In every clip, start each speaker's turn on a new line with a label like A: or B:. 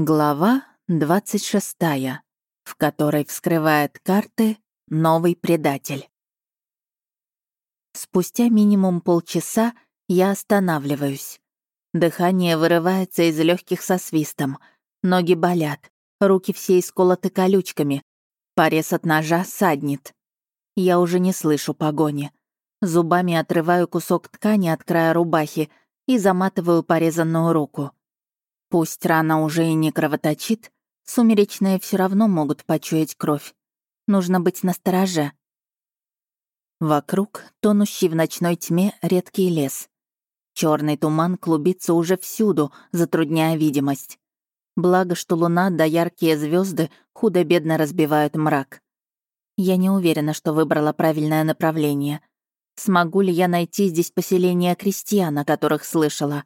A: Глава 26, в которой вскрывает карты новый предатель. Спустя минимум полчаса я останавливаюсь. Дыхание вырывается из легких со свистом. Ноги болят, руки все исколоты колючками. Порез от ножа саднет. Я уже не слышу погони. Зубами отрываю кусок ткани от края рубахи и заматываю порезанную руку. Пусть рана уже и не кровоточит, сумеречные все равно могут почуять кровь. Нужно быть настороже. Вокруг, тонущий в ночной тьме, редкий лес. Черный туман клубится уже всюду, затрудняя видимость. Благо, что луна да яркие звезды худо-бедно разбивают мрак. Я не уверена, что выбрала правильное направление. Смогу ли я найти здесь поселение крестьян, о которых слышала?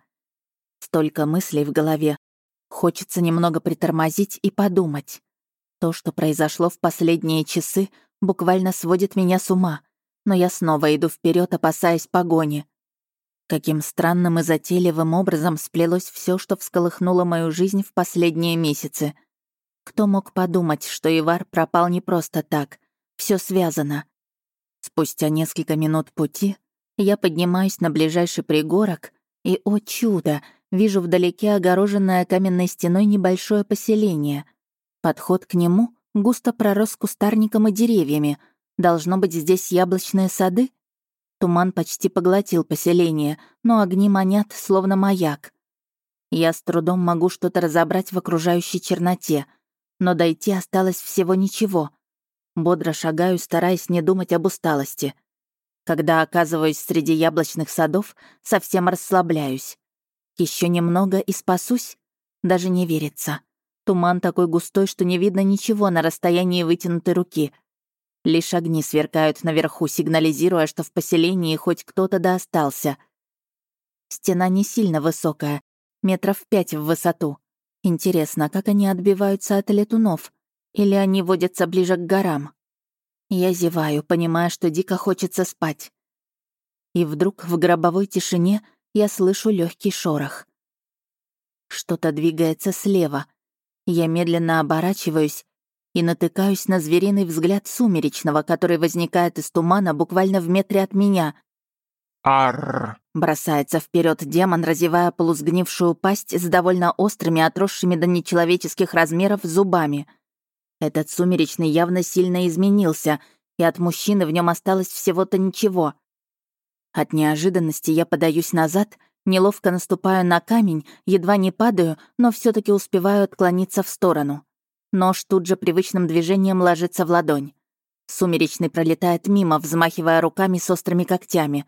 A: Столько мыслей в голове. Хочется немного притормозить и подумать. То, что произошло в последние часы, буквально сводит меня с ума, но я снова иду вперед, опасаясь погони. Каким странным и затейливым образом сплелось все, что всколыхнуло мою жизнь в последние месяцы. Кто мог подумать, что Ивар пропал не просто так? Все связано. Спустя несколько минут пути я поднимаюсь на ближайший пригорок, и, о чудо, Вижу вдалеке огороженное каменной стеной небольшое поселение. Подход к нему густо пророс кустарником и деревьями. Должно быть здесь яблочные сады? Туман почти поглотил поселение, но огни манят, словно маяк. Я с трудом могу что-то разобрать в окружающей черноте, но дойти осталось всего ничего. Бодро шагаю, стараясь не думать об усталости. Когда оказываюсь среди яблочных садов, совсем расслабляюсь. Еще немного и спасусь? Даже не верится. Туман такой густой, что не видно ничего на расстоянии вытянутой руки. Лишь огни сверкают наверху, сигнализируя, что в поселении хоть кто-то да остался. Стена не сильно высокая, метров пять в высоту. Интересно, как они отбиваются от летунов? Или они водятся ближе к горам? Я зеваю, понимая, что дико хочется спать. И вдруг в гробовой тишине я слышу легкий шорох. Что-то двигается слева. Я медленно оборачиваюсь и натыкаюсь на звериный взгляд сумеречного, который возникает из тумана буквально в метре от меня.
B: Арр!
A: Бросается вперед демон, разевая полусгнившую пасть с довольно острыми, отросшими до нечеловеческих размеров зубами. Этот сумеречный явно сильно изменился, и от мужчины в нем осталось всего-то ничего. От неожиданности я подаюсь назад, неловко наступаю на камень, едва не падаю, но все таки успеваю отклониться в сторону. Нож тут же привычным движением ложится в ладонь. Сумеречный пролетает мимо, взмахивая руками с острыми когтями.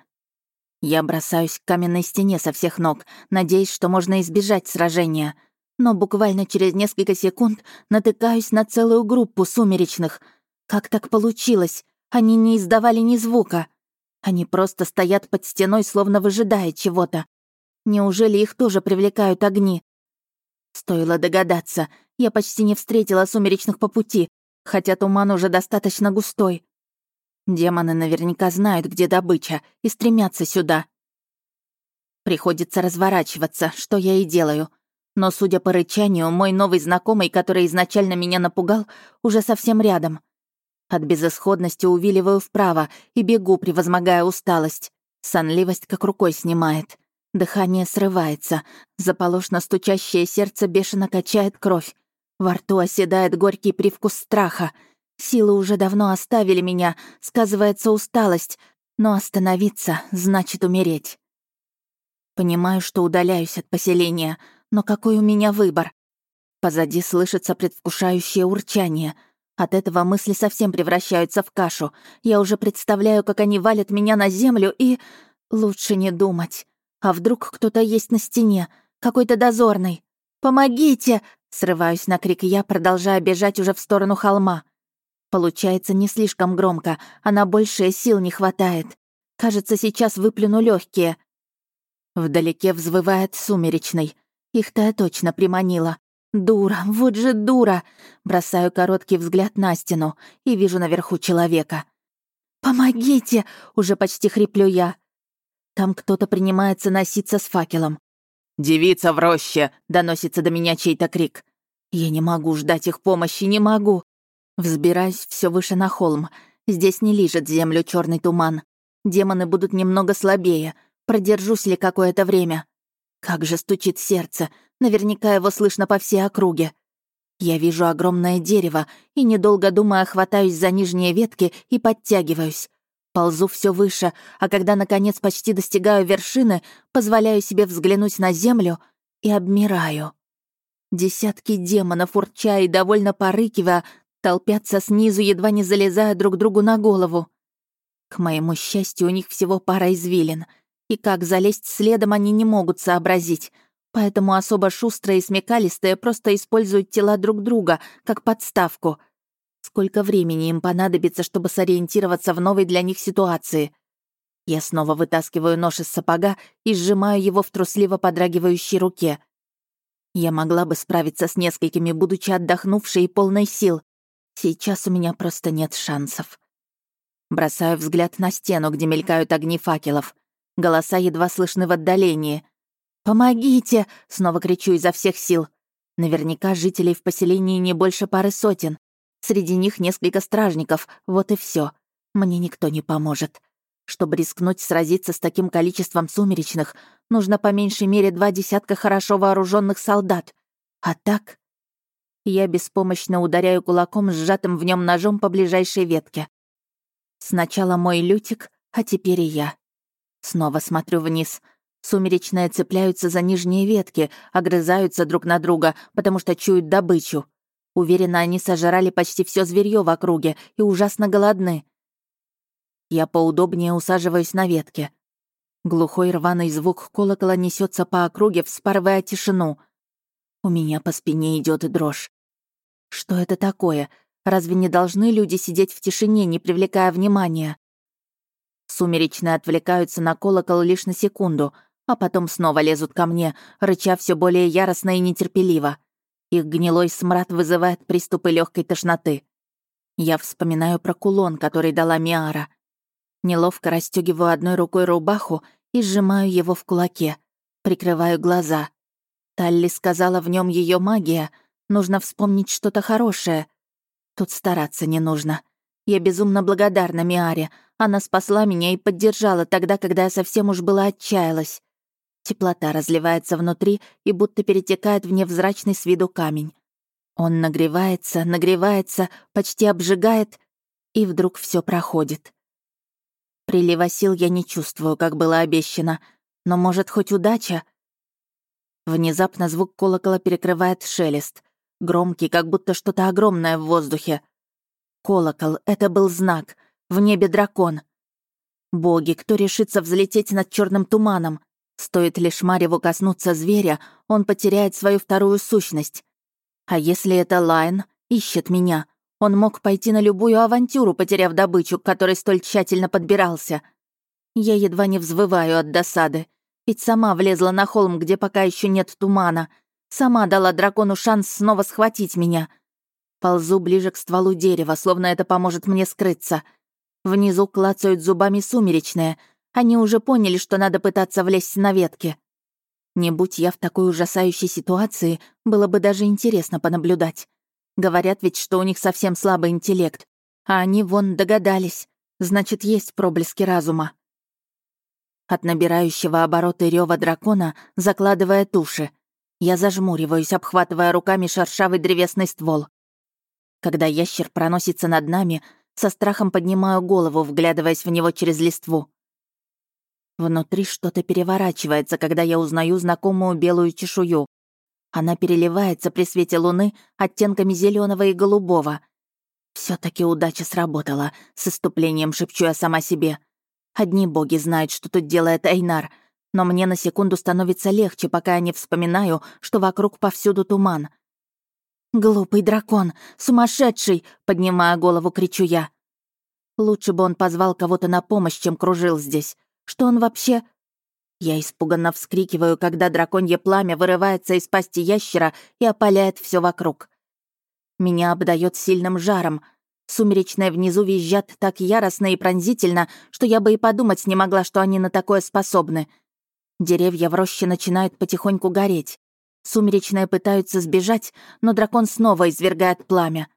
A: Я бросаюсь к каменной стене со всех ног, надеясь, что можно избежать сражения. Но буквально через несколько секунд натыкаюсь на целую группу сумеречных. Как так получилось? Они не издавали ни звука. Они просто стоят под стеной, словно выжидая чего-то. Неужели их тоже привлекают огни? Стоило догадаться, я почти не встретила сумеречных по пути, хотя туман уже достаточно густой. Демоны наверняка знают, где добыча, и стремятся сюда. Приходится разворачиваться, что я и делаю. Но, судя по рычанию, мой новый знакомый, который изначально меня напугал, уже совсем рядом — от безысходности увиливаю вправо и бегу, превозмогая усталость. Сонливость как рукой снимает. Дыхание срывается. Заполошно стучащее сердце бешено качает кровь. Во рту оседает горький привкус страха. Силы уже давно оставили меня, сказывается усталость, но остановиться значит умереть. Понимаю, что удаляюсь от поселения, но какой у меня выбор? Позади слышится предвкушающее урчание — от этого мысли совсем превращаются в кашу. Я уже представляю, как они валят меня на землю и... Лучше не думать. А вдруг кто-то есть на стене? Какой-то дозорный? «Помогите!» — срываюсь на крик я, продолжая бежать уже в сторону холма. Получается не слишком громко, а на большие сил не хватает. Кажется, сейчас выплюну легкие. Вдалеке взвывает сумеречный. Их-то я точно приманила. Дура, вот же дура! Бросаю короткий взгляд на стену и вижу наверху человека. «Помогите!» — уже почти хриплю я. Там кто-то принимается носиться с факелом.
B: «Девица в роще!»
A: — доносится до меня чей-то крик. Я не могу ждать их помощи, не могу. Взбираюсь все выше на холм. Здесь не лижет землю черный туман. Демоны будут немного слабее. Продержусь ли какое-то время? Как же стучит сердце. Наверняка его слышно по всей округе. Я вижу огромное дерево и, недолго думая, хватаюсь за нижние ветки и подтягиваюсь. Ползу все выше, а когда, наконец, почти достигаю вершины, позволяю себе взглянуть на землю и обмираю. Десятки демонов, урча и довольно порыкивая, толпятся снизу, едва не залезая друг другу на голову. К моему счастью, у них всего пара извилин, и как залезть следом они не могут сообразить, поэтому особо шустрые и смекалистые просто используют тела друг друга, как подставку. Сколько времени им понадобится, чтобы сориентироваться в новой для них ситуации? Я снова вытаскиваю нож из сапога и сжимаю его в трусливо подрагивающей руке. Я могла бы справиться с несколькими, будучи отдохнувшей и полной сил. Сейчас у меня просто нет шансов. Бросаю взгляд на стену, где мелькают огни факелов. Голоса едва слышны в отдалении. «Помогите!» — снова кричу изо всех сил. Наверняка жителей в поселении не больше пары сотен. Среди них несколько стражников, вот и все. Мне никто не поможет. Чтобы рискнуть сразиться с таким количеством сумеречных, нужно по меньшей мере два десятка хорошо вооруженных солдат. А так... Я беспомощно ударяю кулаком, сжатым в нем ножом по ближайшей ветке. Сначала мой Лютик, а теперь и я. Снова смотрю вниз. Сумеречные цепляются за нижние ветки, огрызаются друг на друга, потому что чуют добычу. Уверена, они сожрали почти все зверье в округе и ужасно голодны. Я поудобнее усаживаюсь на ветке. Глухой рваный звук колокола несется по округе, вспарывая тишину. У меня по спине идет дрожь. Что это такое? Разве не должны люди сидеть в тишине, не привлекая внимания? Сумеречные отвлекаются на колокол лишь на секунду, а потом снова лезут ко мне, рыча все более яростно и нетерпеливо. Их гнилой смрад вызывает приступы легкой тошноты. Я вспоминаю про кулон, который дала Миара. Неловко расстегиваю одной рукой рубаху и сжимаю его в кулаке. Прикрываю глаза. Талли сказала, в нем ее магия. Нужно вспомнить что-то хорошее. Тут стараться не нужно. Я безумно благодарна Миаре. Она спасла меня и поддержала тогда, когда я совсем уж была отчаялась. Теплота разливается внутри и будто перетекает в невзрачный с виду камень. Он нагревается, нагревается, почти обжигает, и вдруг все проходит. Прилива сил я не чувствую, как было обещано, но, может, хоть удача? Внезапно звук колокола перекрывает шелест. Громкий, как будто что-то огромное в воздухе. Колокол — это был знак. В небе дракон. Боги, кто решится взлететь над черным туманом? Стоит лишь Мареву коснуться зверя, он потеряет свою вторую сущность. А если это Лайн ищет меня? Он мог пойти на любую авантюру, потеряв добычу, к которой столь тщательно подбирался. Я едва не взвываю от досады. Ведь сама влезла на холм, где пока еще нет тумана. Сама дала дракону шанс снова схватить меня. Ползу ближе к стволу дерева, словно это поможет мне скрыться. Внизу клацают зубами сумеречные — они уже поняли, что надо пытаться влезть на ветки. Не будь я в такой ужасающей ситуации, было бы даже интересно понаблюдать. Говорят ведь, что у них совсем слабый интеллект. А они вон догадались. Значит, есть проблески разума. От набирающего обороты рева дракона закладывая туши. Я зажмуриваюсь, обхватывая руками шершавый древесный ствол. Когда ящер проносится над нами, со страхом поднимаю голову, вглядываясь в него через листву. Внутри что-то переворачивается, когда я узнаю знакомую белую чешую. Она переливается при свете луны оттенками зеленого и голубого. все таки удача сработала, с иступлением шепчу я сама себе. Одни боги знают, что тут делает Эйнар, но мне на секунду становится легче, пока я не вспоминаю, что вокруг повсюду туман. «Глупый дракон! Сумасшедший!» — поднимая голову, кричу я. Лучше бы он позвал кого-то на помощь, чем кружил здесь. Что он вообще...» Я испуганно вскрикиваю, когда драконье пламя вырывается из пасти ящера и опаляет все вокруг. Меня обдает сильным жаром. Сумеречные внизу визжат так яростно и пронзительно, что я бы и подумать не могла, что они на такое способны. Деревья в роще начинают потихоньку гореть. Сумеречные пытаются сбежать, но дракон снова извергает пламя.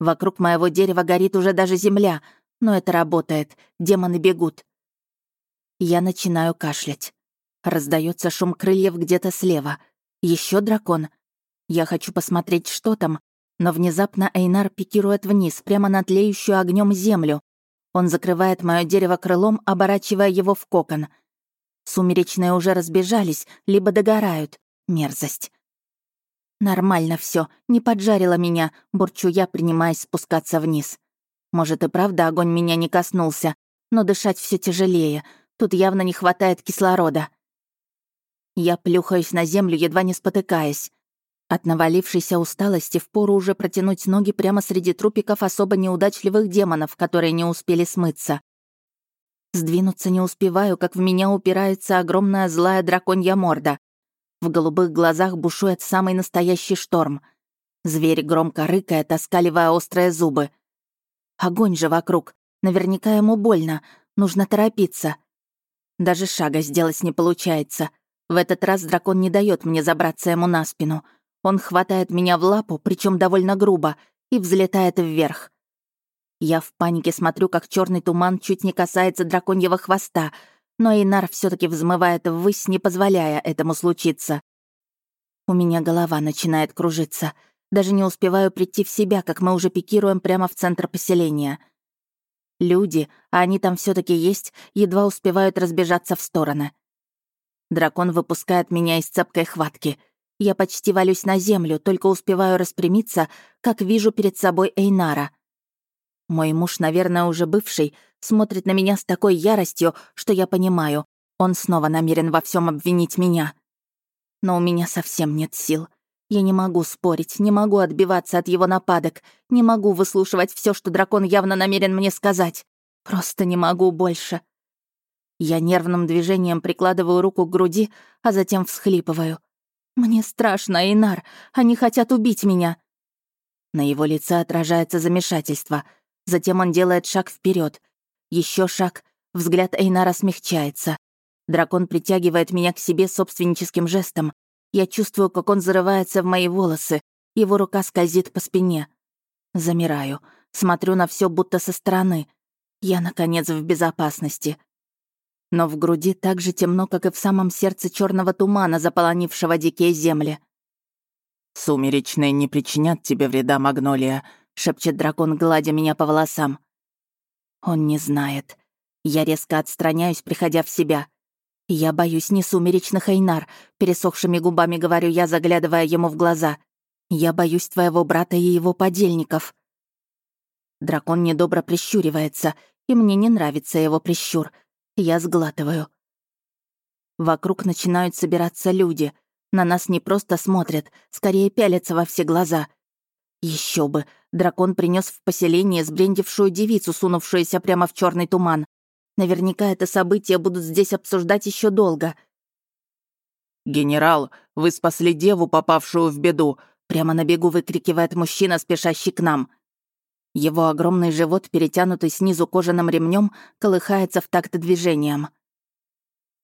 A: Вокруг моего дерева горит уже даже земля, но это работает, демоны бегут. Я начинаю кашлять. Раздается шум крыльев где-то слева. Еще дракон. Я хочу посмотреть, что там, но внезапно Эйнар пикирует вниз, прямо на тлеющую огнем землю. Он закрывает мое дерево крылом, оборачивая его в кокон. Сумеречные уже разбежались, либо догорают. Мерзость. Нормально все, не поджарило меня, бурчу я, принимаясь спускаться вниз. Может и правда огонь меня не коснулся, но дышать все тяжелее. Тут явно не хватает кислорода. Я плюхаюсь на землю, едва не спотыкаясь. От навалившейся усталости впору уже протянуть ноги прямо среди трупиков особо неудачливых демонов, которые не успели смыться. Сдвинуться не успеваю, как в меня упирается огромная злая драконья морда. В голубых глазах бушует самый настоящий шторм. Зверь громко рыкает, оскаливая острые зубы. Огонь же вокруг. Наверняка ему больно. Нужно торопиться. Даже шага сделать не получается. В этот раз дракон не дает мне забраться ему на спину — он хватает меня в лапу, причем довольно грубо, и взлетает вверх. Я в панике смотрю, как черный туман чуть не касается драконьего хвоста, но Инар все таки взмывает ввысь, не позволяя этому случиться. У меня голова начинает кружиться. Даже не успеваю прийти в себя, как мы уже пикируем прямо в центр поселения. Люди, а они там все таки есть, едва успевают разбежаться в стороны. Дракон выпускает меня из цепкой хватки. Я почти валюсь на землю, только успеваю распрямиться, как вижу перед собой Эйнара. Мой муж, наверное, уже бывший, смотрит на меня с такой яростью, что я понимаю, он снова намерен во всем обвинить меня. Но у меня совсем нет сил. Я не могу спорить, не могу отбиваться от его нападок, не могу выслушивать все, что дракон явно намерен мне сказать. Просто не могу больше. Я нервным движением прикладываю руку к груди, а затем всхлипываю. «Мне страшно, Инар. Они хотят убить меня». На его лице отражается замешательство. Затем он делает шаг вперед. Еще шаг. Взгляд Эйнара смягчается. Дракон притягивает меня к себе собственническим жестом. Я чувствую, как он зарывается в мои волосы. Его рука скользит по спине. Замираю. Смотрю на все будто со стороны. Я, наконец, в безопасности но в груди так же темно, как и в самом сердце черного тумана, заполонившего дикие земли.
B: «Сумеречные не причинят тебе вреда, Магнолия», — шепчет дракон, гладя меня по волосам.
A: Он не знает. Я резко отстраняюсь, приходя в себя. Я боюсь не сумеречных Эйнар, пересохшими губами говорю я, заглядывая ему в глаза. Я боюсь твоего брата и его подельников. Дракон недобро прищуривается, и мне не нравится его прищур — я сглатываю. Вокруг начинают собираться люди. На нас не просто смотрят, скорее пялятся во все глаза. Еще бы, дракон принес в поселение сбрендившую девицу, сунувшуюся прямо в черный туман. Наверняка это событие будут здесь обсуждать еще долго.
B: «Генерал, вы спасли деву, попавшую в беду!»
A: Прямо на бегу выкрикивает мужчина, спешащий к нам. Его огромный живот, перетянутый снизу кожаным ремнем, колыхается в такт движением.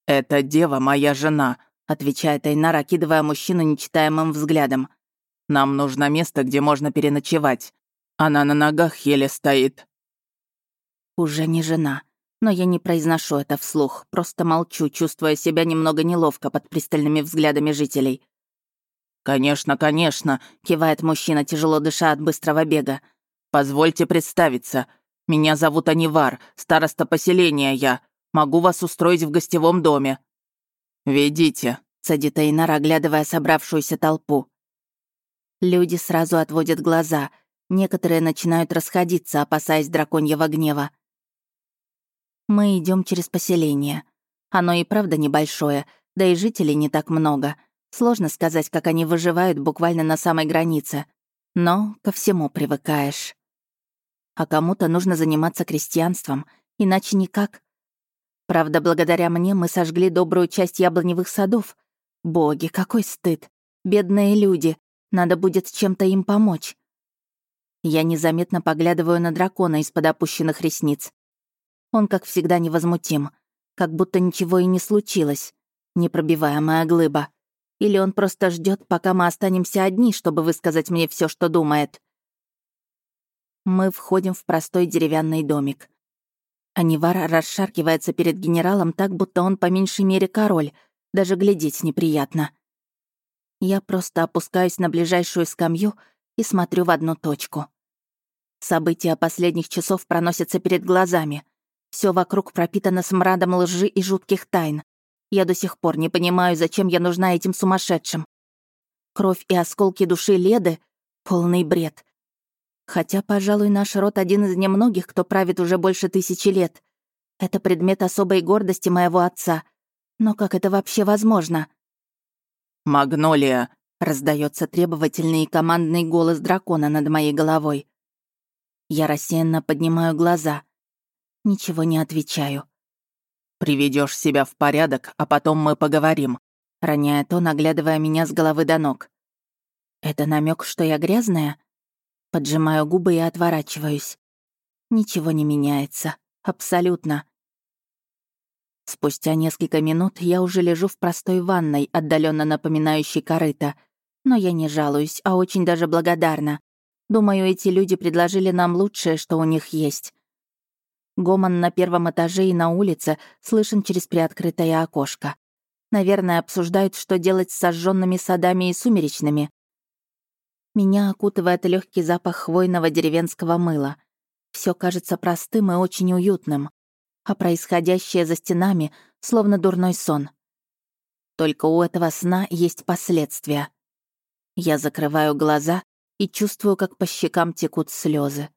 B: «Это дева моя жена», — отвечает Айнар, окидывая мужчину нечитаемым взглядом. «Нам нужно место, где можно переночевать. Она на ногах еле стоит».
A: Уже не жена. Но я не произношу это вслух, просто молчу, чувствуя себя немного неловко под пристальными взглядами жителей.
B: «Конечно, конечно», —
A: кивает мужчина, тяжело дыша от быстрого бега.
B: «Позвольте представиться. Меня зовут Анивар, староста поселения я. Могу вас устроить в гостевом доме». «Ведите», — цедит Эйнар, оглядывая собравшуюся толпу.
A: Люди сразу отводят глаза. Некоторые начинают расходиться, опасаясь драконьего гнева. Мы идем через поселение. Оно и правда небольшое, да и жителей не так много. Сложно сказать, как они выживают буквально на самой границе. Но ко всему привыкаешь а кому-то нужно заниматься крестьянством, иначе никак. Правда, благодаря мне мы сожгли добрую часть яблоневых садов. Боги, какой стыд! Бедные люди, надо будет чем-то им помочь. Я незаметно поглядываю на дракона из-под опущенных ресниц. Он, как всегда, невозмутим, как будто ничего и не случилось. Непробиваемая глыба. Или он просто ждет, пока мы останемся одни, чтобы высказать мне все, что думает? Мы входим в простой деревянный домик. Анивар расшаркивается перед генералом так, будто он по меньшей мере король. Даже глядеть неприятно. Я просто опускаюсь на ближайшую скамью и смотрю в одну точку. События последних часов проносятся перед глазами. Все вокруг пропитано смрадом лжи и жутких тайн. Я до сих пор не понимаю, зачем я нужна этим сумасшедшим. Кровь и осколки души Леды — полный бред. Хотя, пожалуй, наш род один из немногих, кто правит уже больше тысячи лет. Это предмет особой гордости моего отца. Но как это вообще возможно?
B: «Магнолия!»
A: — раздается требовательный и командный голос дракона над моей головой. Я рассеянно поднимаю глаза. Ничего не отвечаю.
B: Приведешь себя в порядок, а потом мы поговорим», — роняет он, оглядывая меня с головы до ног.
A: «Это намек, что я грязная?» Поджимаю губы и отворачиваюсь. Ничего не меняется. Абсолютно. Спустя несколько минут я уже лежу в простой ванной, отдаленно напоминающей корыто. Но я не жалуюсь, а очень даже благодарна. Думаю, эти люди предложили нам лучшее, что у них есть. Гомон на первом этаже и на улице слышен через приоткрытое окошко. Наверное, обсуждают, что делать с сожженными садами и сумеречными. Меня окутывает легкий запах хвойного деревенского мыла. Все кажется простым и очень уютным, а происходящее за стенами словно дурной сон. Только у этого сна есть последствия. Я закрываю глаза и чувствую, как по щекам текут слезы.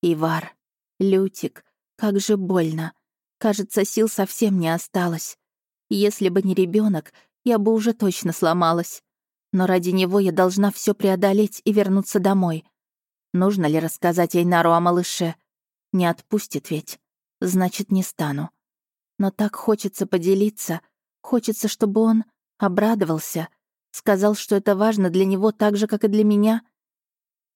A: Ивар, Лютик, как же больно. Кажется, сил совсем не осталось. Если бы не ребенок, я бы уже точно сломалась. Но ради него я должна все преодолеть и вернуться домой. Нужно ли рассказать Эйнару о малыше? Не отпустит ведь. Значит, не стану. Но так хочется поделиться. Хочется, чтобы он обрадовался. Сказал, что это важно для него так же, как и для меня.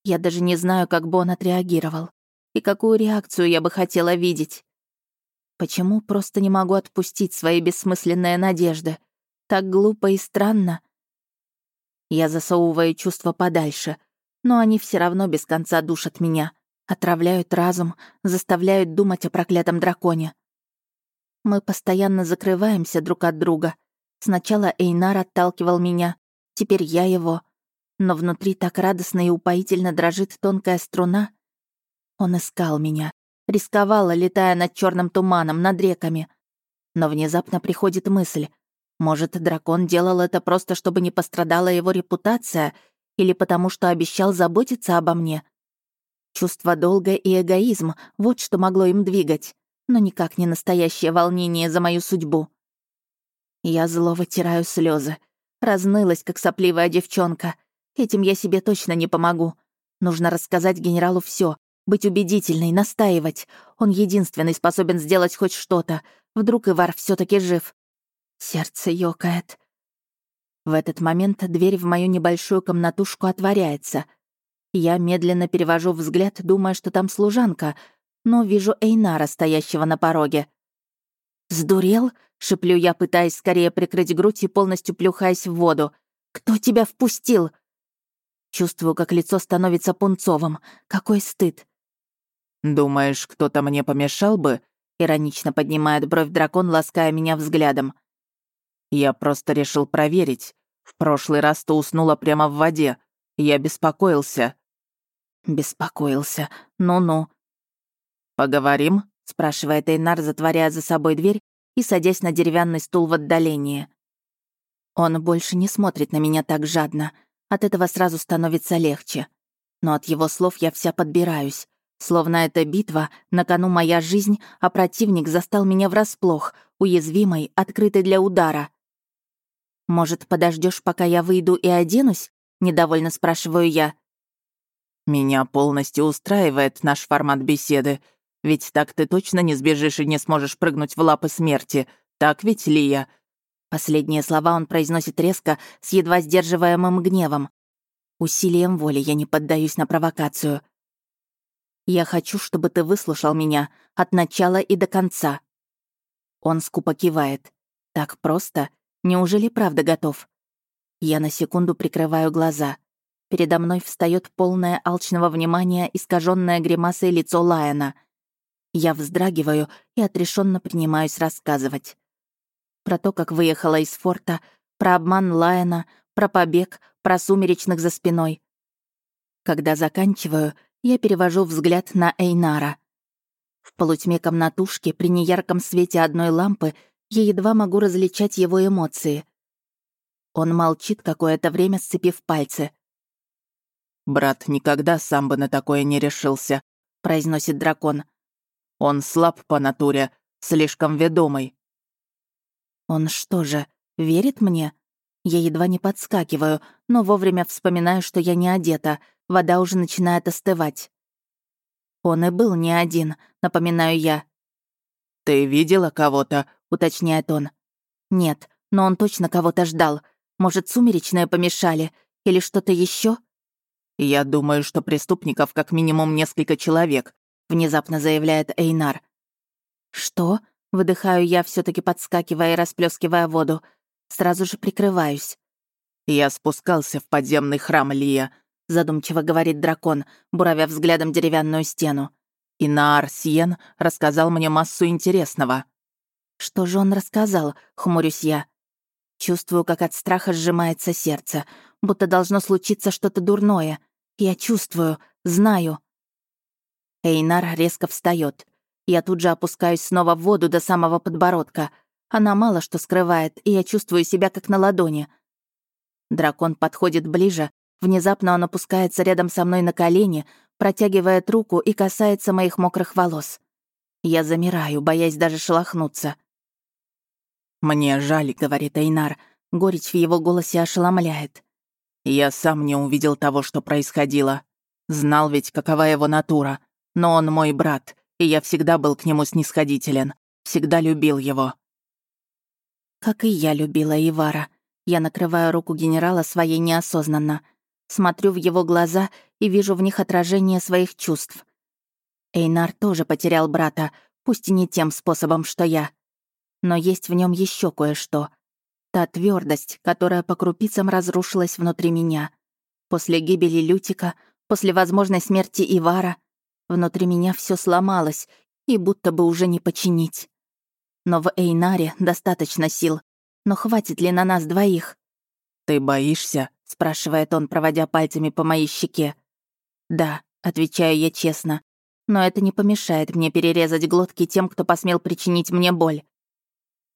A: Я даже не знаю, как бы он отреагировал и какую реакцию я бы хотела видеть. Почему просто не могу отпустить свои бессмысленные надежды? Так глупо и странно. Я засовываю чувства подальше, но они все равно без конца душат меня, отравляют разум, заставляют думать о проклятом драконе. Мы постоянно закрываемся друг от друга. Сначала Эйнар отталкивал меня, теперь я его. Но внутри так радостно и упоительно дрожит тонкая струна, он искал меня, рисковала, летая над черным туманом, над реками. Но внезапно приходит мысль. Может, дракон делал это просто, чтобы не пострадала его репутация, или потому что обещал заботиться обо мне? Чувство долга и эгоизм — вот что могло им двигать, но никак не настоящее волнение за мою судьбу. Я зло вытираю слезы, разнылась, как сопливая девчонка. Этим я себе точно не помогу. Нужно рассказать генералу все, быть убедительной, настаивать. Он единственный способен сделать хоть что-то. Вдруг Ивар все таки жив. Сердце ёкает. В этот момент дверь в мою небольшую комнатушку отворяется. Я медленно перевожу взгляд, думая, что там служанка, но вижу Эйнара, стоящего на пороге. «Сдурел?» — шеплю я, пытаясь скорее прикрыть грудь и полностью плюхаясь в воду. «Кто тебя впустил?» Чувствую, как лицо становится пунцовым. Какой стыд.
B: «Думаешь, кто-то мне помешал бы?» — иронично поднимает бровь дракон, лаская меня взглядом. «Я просто решил проверить. В прошлый раз ты уснула прямо в воде. Я беспокоился».
A: «Беспокоился. Ну-ну».
B: «Поговорим?»
A: — спрашивает Эйнар, затворяя за собой дверь и садясь на деревянный стул в отдалении. Он больше не смотрит на меня так жадно. От этого сразу становится легче. Но от его слов я вся подбираюсь. Словно эта битва, на кону моя жизнь, а противник застал меня врасплох, уязвимой, открытой для удара. «Может, подождешь, пока я выйду и оденусь?» — недовольно спрашиваю я.
B: «Меня полностью устраивает наш формат беседы. Ведь так ты точно не сбежишь и не сможешь прыгнуть в лапы смерти. Так ведь, Лия?»
A: Последние слова он произносит резко, с едва сдерживаемым гневом. Усилием воли я не поддаюсь на провокацию. Я хочу, чтобы ты выслушал меня от начала и до конца». Он скупо кивает. «Так просто? Неужели правда готов?» Я на секунду прикрываю глаза. Передо мной встает полное алчного внимания искаженное гримасой лицо Лайена. Я вздрагиваю и отрешенно принимаюсь рассказывать. Про то, как выехала из форта, про обман Лайена, про побег, про сумеречных за спиной. Когда заканчиваю, я перевожу взгляд на Эйнара. В полутьме комнатушки, при неярком свете одной лампы, я едва могу различать его эмоции. Он молчит какое-то время, сцепив пальцы.
B: «Брат никогда сам бы на такое не решился», — произносит дракон. «Он слаб по натуре, слишком ведомый».
A: «Он что же, верит мне?» Я едва не подскакиваю, но вовремя вспоминаю, что я не одета, вода уже начинает остывать. Он и был не один, напоминаю я.
B: «Ты видела кого-то?» — уточняет он.
A: «Нет, но он точно кого-то ждал. Может, сумеречные помешали? Или что-то еще?
B: «Я думаю, что преступников как минимум несколько человек», — внезапно заявляет Эйнар.
A: «Что?» — выдыхаю я, все таки подскакивая и расплескивая воду. Сразу же прикрываюсь.
B: «Я спускался в подземный храм Лия», — задумчиво говорит дракон, буравя взглядом деревянную стену. «И Наар Сиен рассказал мне массу интересного».
A: «Что же он рассказал?» — хмурюсь я. Чувствую, как от страха сжимается сердце, будто должно случиться что-то дурное. Я чувствую, знаю. Эйнар резко встает. Я тут же опускаюсь снова в воду до самого подбородка. Она мало что скрывает, и я чувствую себя как на ладони. Дракон подходит ближе. Внезапно он опускается рядом со мной на колени, протягивает руку и касается моих мокрых волос. Я замираю, боясь даже шелохнуться.
B: «Мне жаль», — говорит Эйнар. Горечь в его голосе ошеломляет. «Я сам не увидел того, что происходило. Знал ведь, какова его натура. Но он мой брат, и я всегда был к нему снисходителен. Всегда любил его».
A: Как и я любила Ивара. Я накрываю руку генерала своей неосознанно. Смотрю в его глаза и вижу в них отражение своих чувств. Эйнар тоже потерял брата, пусть и не тем способом, что я. Но есть в нем еще кое-что. Та твердость, которая по крупицам разрушилась внутри меня. После гибели Лютика, после возможной смерти Ивара, внутри меня все сломалось и будто бы уже не починить. Но в Эйнаре достаточно сил. Но хватит ли на нас двоих?
B: «Ты боишься?» — спрашивает он, проводя пальцами по моей щеке.
A: «Да», — отвечаю я честно. «Но это не помешает мне перерезать глотки тем, кто посмел причинить мне боль.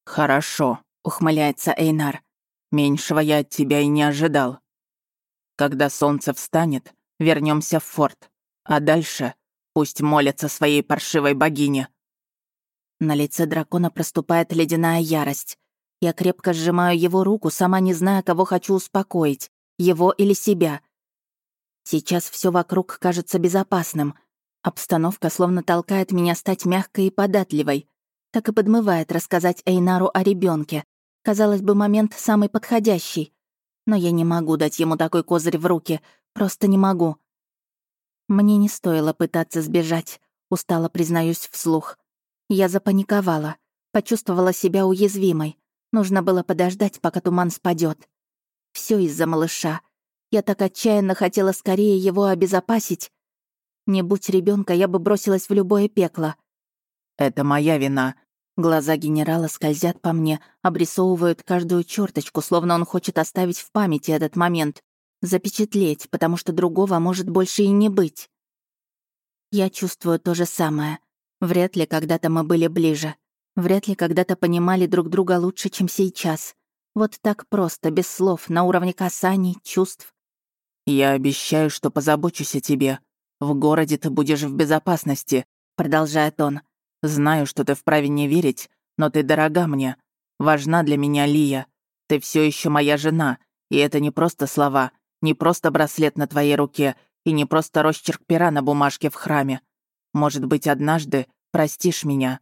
B: «Хорошо», — ухмыляется Эйнар. «Меньшего я от тебя и не ожидал. Когда солнце встанет, вернемся в форт. А дальше пусть молятся своей паршивой богине».
A: На лице дракона проступает ледяная ярость. Я крепко сжимаю его руку, сама не зная, кого хочу успокоить, его или себя. Сейчас все вокруг кажется безопасным. Обстановка словно толкает меня стать мягкой и податливой так и подмывает рассказать Эйнару о ребенке. Казалось бы, момент самый подходящий. Но я не могу дать ему такой козырь в руки. Просто не могу. Мне не стоило пытаться сбежать, устало признаюсь вслух. Я запаниковала, почувствовала себя уязвимой. Нужно было подождать, пока туман спадет. Все из-за малыша. Я так отчаянно хотела скорее его обезопасить. Не будь ребенка, я бы бросилась в любое пекло.
B: «Это моя вина»,
A: Глаза генерала скользят по мне, обрисовывают каждую черточку, словно он хочет оставить в памяти этот момент, запечатлеть, потому что другого может больше и не быть. Я чувствую то же самое. Вряд ли когда-то мы были ближе. Вряд ли когда-то понимали друг друга лучше, чем сейчас. Вот так просто, без слов, на уровне касаний, чувств.
B: «Я обещаю, что позабочусь о тебе. В городе ты будешь в безопасности», — продолжает он. Знаю, что ты вправе не верить, но ты дорога мне. Важна для меня Лия. Ты все еще моя жена, и это не просто слова, не просто браслет на твоей руке и не просто росчерк пера на бумажке в храме. Может быть, однажды простишь меня».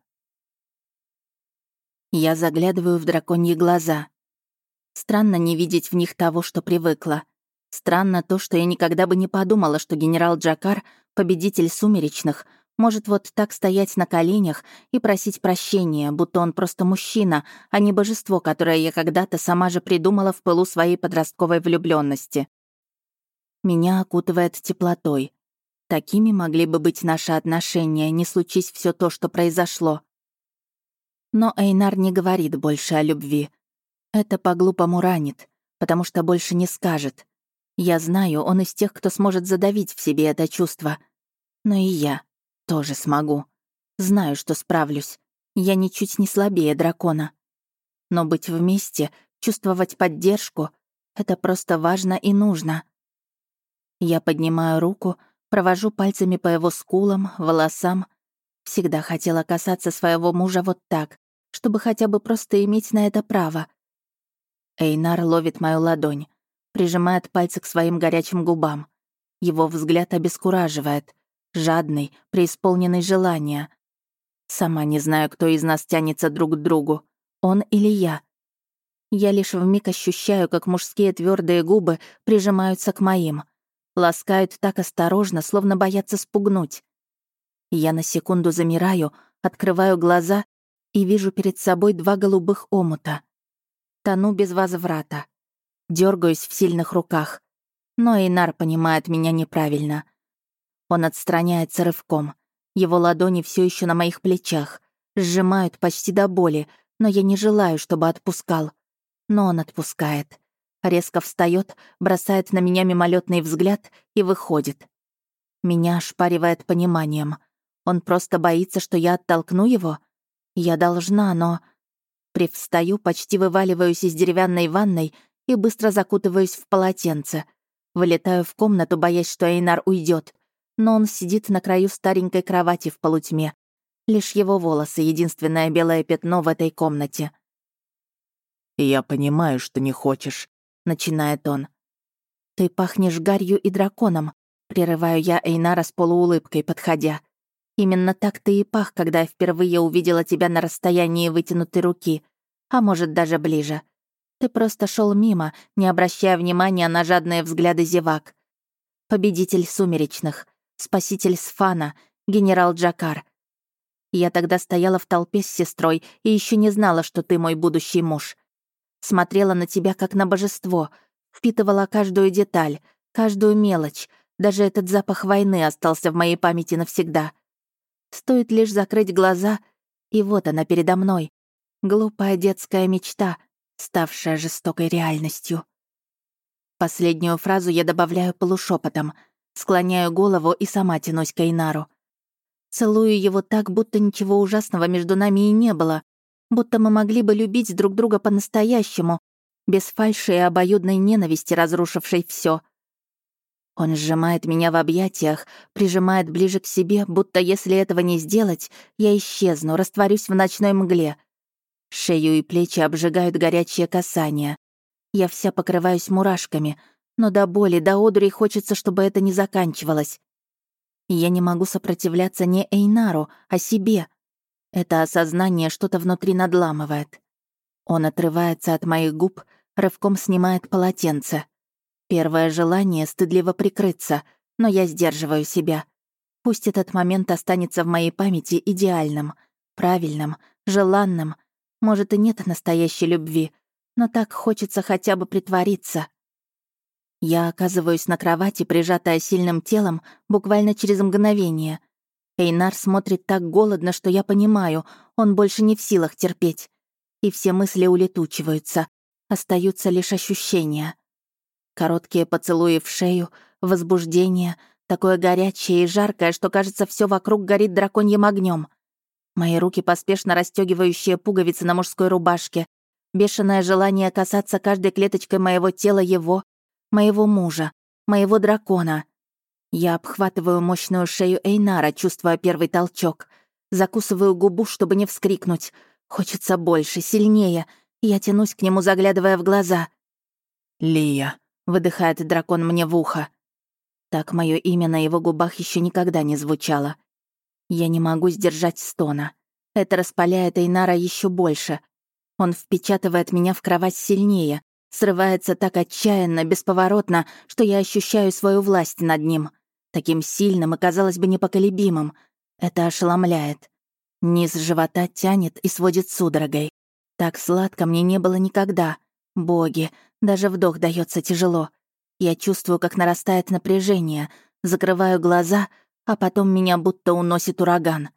A: Я заглядываю в драконьи глаза. Странно не видеть в них того, что привыкла. Странно то, что я никогда бы не подумала, что генерал Джакар, победитель сумеречных, Может вот так стоять на коленях и просить прощения, будто он просто мужчина, а не божество, которое я когда-то сама же придумала в пылу своей подростковой влюбленности. Меня окутывает теплотой. Такими могли бы быть наши отношения, не случись все то, что произошло. Но Эйнар не говорит больше о любви. Это по-глупому ранит, потому что больше не скажет. Я знаю, он из тех, кто сможет задавить в себе это чувство. Но и я тоже смогу. Знаю, что справлюсь. Я ничуть не слабее дракона. Но быть вместе, чувствовать поддержку — это просто важно и нужно. Я поднимаю руку, провожу пальцами по его скулам, волосам. Всегда хотела касаться своего мужа вот так, чтобы хотя бы просто иметь на это право. Эйнар ловит мою ладонь, прижимает пальцы к своим горячим губам. Его взгляд обескураживает жадный, преисполненный желания. Сама не знаю, кто из нас тянется друг к другу, он или я. Я лишь вмиг ощущаю, как мужские твердые губы прижимаются к моим. Ласкают так осторожно, словно боятся спугнуть. Я на секунду замираю, открываю глаза и вижу перед собой два голубых омута. Тону без возврата. Дергаюсь в сильных руках. Но Эйнар понимает меня неправильно. Он отстраняется рывком. Его ладони все еще на моих плечах. Сжимают почти до боли, но я не желаю, чтобы отпускал. Но он отпускает. Резко встает, бросает на меня мимолетный взгляд и выходит. Меня ошпаривает пониманием. Он просто боится, что я оттолкну его? Я должна, но... Привстаю, почти вываливаюсь из деревянной ванной и быстро закутываюсь в полотенце. Вылетаю в комнату, боясь, что Эйнар уйдет но он сидит на краю старенькой кровати в полутьме. Лишь его волосы — единственное белое пятно в этой комнате.
B: «Я понимаю, что не хочешь», — начинает он.
A: «Ты пахнешь гарью и драконом», — прерываю я Эйнара с полуулыбкой, подходя. «Именно так ты и пах, когда я впервые увидела тебя на расстоянии вытянутой руки, а может, даже ближе. Ты просто шел мимо, не обращая внимания на жадные взгляды зевак. Победитель сумеречных, спаситель Сфана, генерал Джакар. Я тогда стояла в толпе с сестрой и еще не знала, что ты мой будущий муж. Смотрела на тебя как на божество, впитывала каждую деталь, каждую мелочь. Даже этот запах войны остался в моей памяти навсегда. Стоит лишь закрыть глаза, и вот она передо мной. Глупая детская мечта, ставшая жестокой реальностью. Последнюю фразу я добавляю полушепотом — Склоняю голову и сама тянусь к Эйнару. Целую его так, будто ничего ужасного между нами и не было. Будто мы могли бы любить друг друга по-настоящему, без фальши и обоюдной ненависти, разрушившей все. Он сжимает меня в объятиях, прижимает ближе к себе, будто если этого не сделать, я исчезну, растворюсь в ночной мгле. Шею и плечи обжигают горячие касания. Я вся покрываюсь мурашками, но до боли, до одури хочется, чтобы это не заканчивалось. я не могу сопротивляться не Эйнару, а себе. Это осознание что-то внутри надламывает. Он отрывается от моих губ, рывком снимает полотенце. Первое желание — стыдливо прикрыться, но я сдерживаю себя. Пусть этот момент останется в моей памяти идеальным, правильным, желанным. Может, и нет настоящей любви, но так хочется хотя бы притвориться. Я оказываюсь на кровати, прижатая сильным телом, буквально через мгновение. Эйнар смотрит так голодно, что я понимаю, он больше не в силах терпеть. И все мысли улетучиваются. Остаются лишь ощущения. Короткие поцелуи в шею, возбуждение, такое горячее и жаркое, что, кажется, все вокруг горит драконьим огнем. Мои руки, поспешно расстегивающие пуговицы на мужской рубашке, бешеное желание касаться каждой клеточкой моего тела его, моего мужа, моего дракона. Я обхватываю мощную шею Эйнара, чувствуя первый толчок. Закусываю губу, чтобы не вскрикнуть. Хочется больше, сильнее. Я тянусь к нему, заглядывая в глаза.
B: «Лия», — выдыхает дракон мне в ухо.
A: Так мое имя на его губах еще никогда не звучало. Я не могу сдержать стона. Это распаляет Эйнара еще больше. Он впечатывает меня в кровать сильнее, Срывается так отчаянно, бесповоротно, что я ощущаю свою власть над ним. Таким сильным и, казалось бы, непоколебимым. Это ошеломляет. Низ живота тянет и сводит судорогой. Так сладко мне не было никогда. Боги, даже вдох дается тяжело. Я чувствую, как нарастает напряжение, закрываю глаза, а потом меня будто уносит ураган.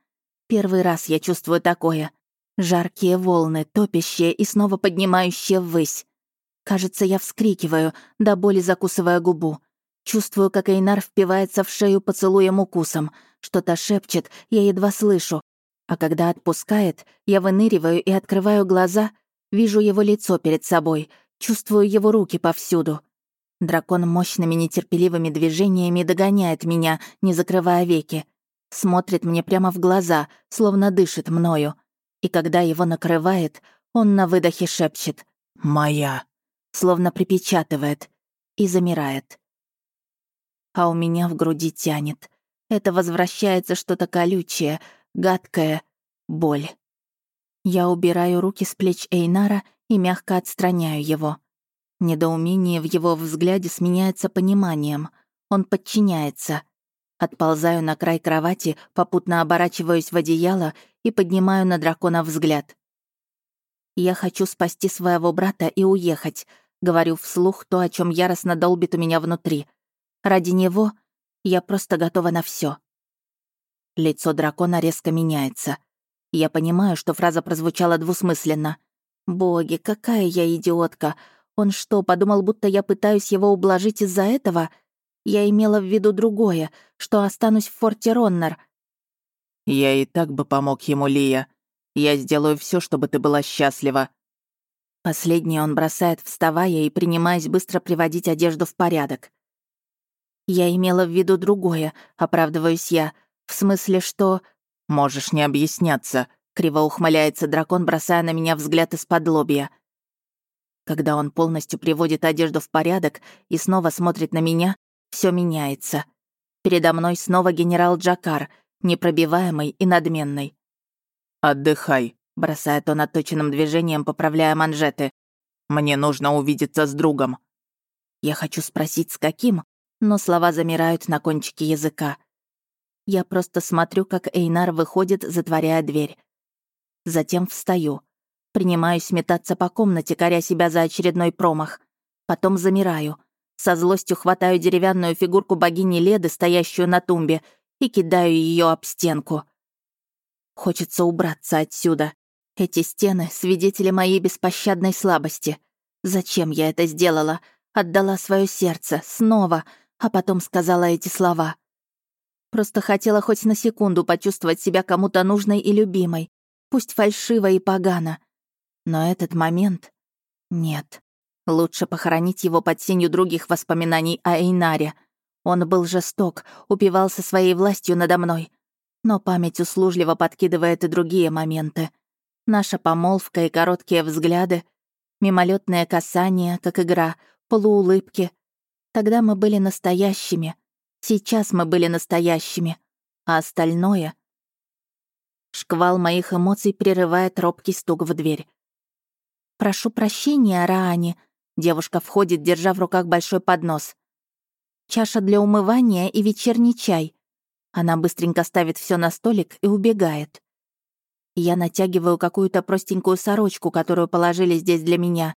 A: Первый раз я чувствую такое. Жаркие волны, топящие и снова поднимающие ввысь. Кажется, я вскрикиваю, до боли закусывая губу. Чувствую, как Эйнар впивается в шею поцелуем укусом. Что-то шепчет, я едва слышу. А когда отпускает, я выныриваю и открываю глаза, вижу его лицо перед собой, чувствую его руки повсюду. Дракон мощными нетерпеливыми движениями догоняет меня, не закрывая веки. Смотрит мне прямо в глаза, словно дышит мною. И когда его накрывает, он на выдохе шепчет «Моя», словно припечатывает, и замирает. А у меня в груди тянет. Это возвращается что-то колючее, гадкая боль. Я убираю руки с плеч Эйнара и мягко отстраняю его. Недоумение в его взгляде сменяется пониманием. Он подчиняется. Отползаю на край кровати, попутно оборачиваюсь в одеяло и поднимаю на дракона взгляд. «Я хочу спасти своего брата и уехать», — говорю вслух то, о чем яростно долбит у меня внутри. «Ради него я просто готова на все. Лицо дракона резко меняется. Я понимаю, что фраза прозвучала двусмысленно. «Боги, какая я идиотка! Он что, подумал, будто я пытаюсь его ублажить из-за этого? Я имела в виду другое, что останусь в форте Роннер».
B: «Я и так бы помог ему, Лия. Я сделаю все, чтобы ты была счастлива».
A: Последнее он бросает, вставая и принимаясь быстро приводить одежду в порядок. «Я имела в виду другое», — оправдываюсь я. «В смысле, что...»
B: «Можешь не объясняться», — криво ухмыляется дракон, бросая на меня взгляд из-под лобья.
A: Когда он полностью приводит одежду в порядок и снова смотрит на меня, все меняется. Передо мной снова генерал Джакар, непробиваемый и надменный.
B: «Отдыхай», —
A: бросает он отточенным движением, поправляя манжеты.
B: «Мне нужно увидеться с другом».
A: Я хочу спросить, с каким, но слова замирают на кончике языка. Я просто смотрю, как Эйнар выходит, затворяя дверь. Затем встаю. Принимаюсь метаться по комнате, коря себя за очередной промах. Потом замираю. Со злостью хватаю деревянную фигурку богини Леды, стоящую на тумбе, и кидаю ее об стенку. Хочется убраться отсюда. Эти стены — свидетели моей беспощадной слабости. Зачем я это сделала? Отдала свое сердце, снова, а потом сказала эти слова. Просто хотела хоть на секунду почувствовать себя кому-то нужной и любимой, пусть фальшиво и погано. Но этот момент... Нет. Лучше похоронить его под сенью других воспоминаний о Эйнаре. Он был жесток, упивался своей властью надо мной. Но память услужливо подкидывает и другие моменты. Наша помолвка и короткие взгляды, мимолетное касание, как игра, полуулыбки. Тогда мы были настоящими, Сейчас мы были настоящими, а остальное... Шквал моих эмоций прерывает робкий стук в дверь. «Прошу прощения, Раани», — девушка входит, держа в руках большой поднос. «Чаша для умывания и вечерний чай». Она быстренько ставит все на столик и убегает. Я натягиваю какую-то простенькую сорочку, которую положили здесь для меня.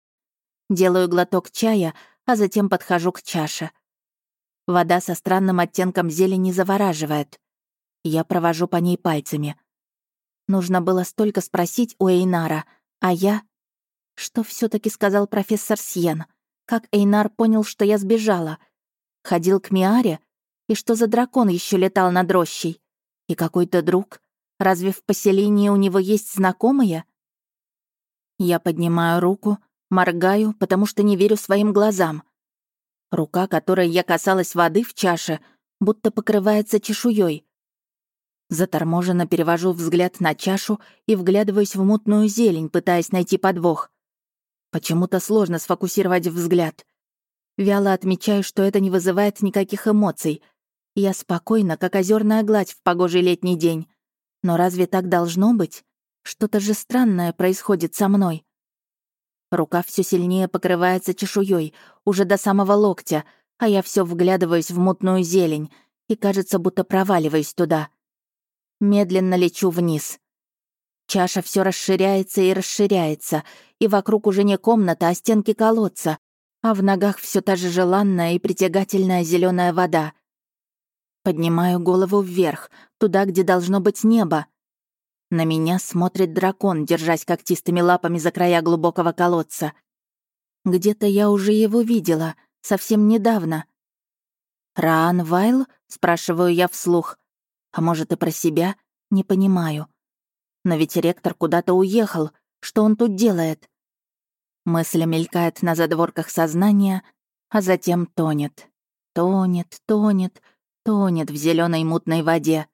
A: Делаю глоток чая, а затем подхожу к чаше. Вода со странным оттенком зелени завораживает. Я провожу по ней пальцами. Нужно было столько спросить у Эйнара, а я... Что все таки сказал профессор Сьен? Как Эйнар понял, что я сбежала? Ходил к Миаре? И что за дракон еще летал над рощей? И какой-то друг? Разве в поселении у него есть знакомые? Я поднимаю руку, моргаю, потому что не верю своим глазам. Рука, которой я касалась воды в чаше, будто покрывается чешуей. Заторможенно перевожу взгляд на чашу и вглядываюсь в мутную зелень, пытаясь найти подвох. Почему-то сложно сфокусировать взгляд. Вяло отмечаю, что это не вызывает никаких эмоций. Я спокойна, как озерная гладь в погожий летний день. Но разве так должно быть? Что-то же странное происходит со мной. Рука все сильнее покрывается чешуей, уже до самого локтя, а я все вглядываюсь в мутную зелень и, кажется, будто проваливаюсь туда. Медленно лечу вниз. Чаша все расширяется и расширяется, и вокруг уже не комната, а стенки колодца, а в ногах все та же желанная и притягательная зеленая вода. Поднимаю голову вверх, туда, где должно быть небо. На меня смотрит дракон, держась когтистыми лапами за края глубокого колодца. Где-то я уже его видела, совсем недавно. «Раан Вайл?» — спрашиваю я вслух. А может, и про себя? Не понимаю. Но ведь ректор куда-то уехал. Что он тут делает? Мысль мелькает на задворках сознания, а затем тонет. Тонет, тонет, тонет в зеленой мутной воде.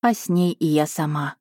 A: А с ней и я сама.